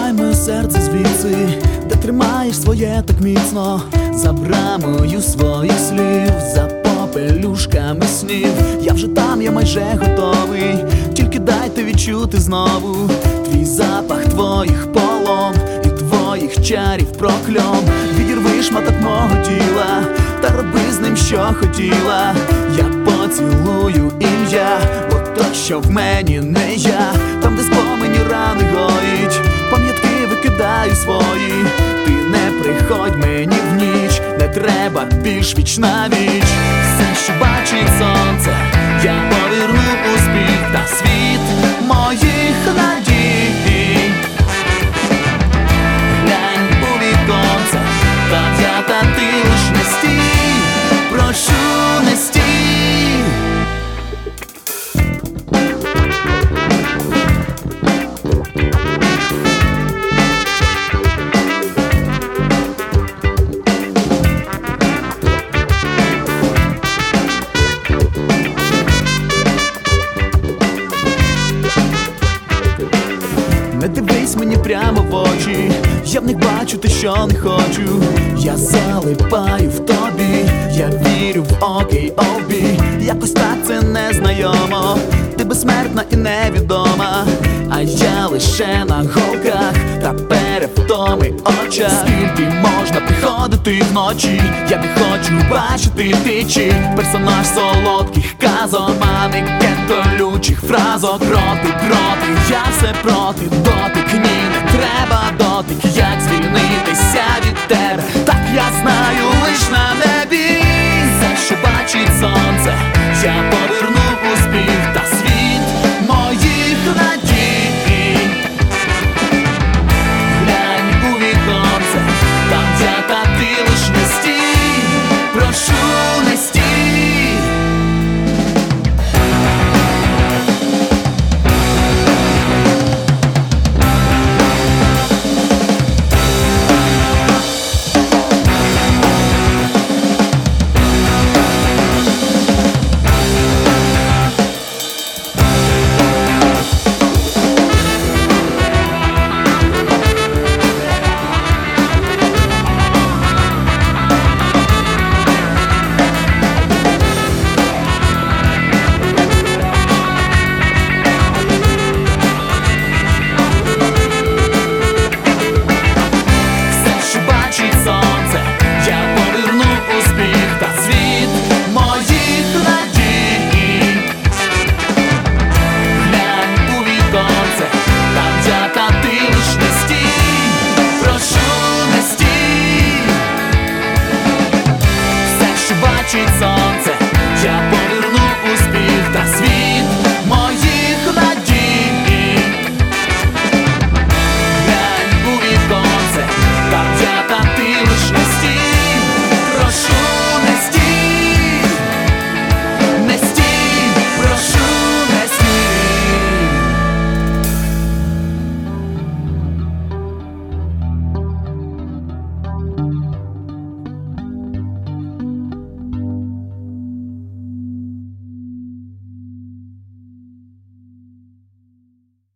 Забирай моє серце звідси, де тримаєш своє так міцно, за брамою своїх слів, за попелюшками снів. Я вже там, я майже готовий. Тільки дайте відчути знову твій запах твоїх полом і твоїх чарів прокльом. Відірви шматок мого тіла, та роби з ним, що хотіла. Я поцілую ім'я, бо то, що в мені не я, там, де спомені рани гоїть, викидаю свої. Ти не приходь мені в ніч, не треба більш віч на віч. Все, що бачить сонце, Не дивись мені прямо в очі, я в них бачу те, що не хочу. Я залипаю в тобі, я вірю в окей обі. Якось так це незнайомо. Ти безсмертна і невідома, а я лише на голках та перевтоми очах. Скільки виходити вночі, я не хочу бачити тичі персонаж солодких казок, манекен толючих фразок, роти, кроти я все проти, дотик, ні, не треба дотик, як звільнитися від тебе, так я знаю лиш на небі, За що бачить сонце, я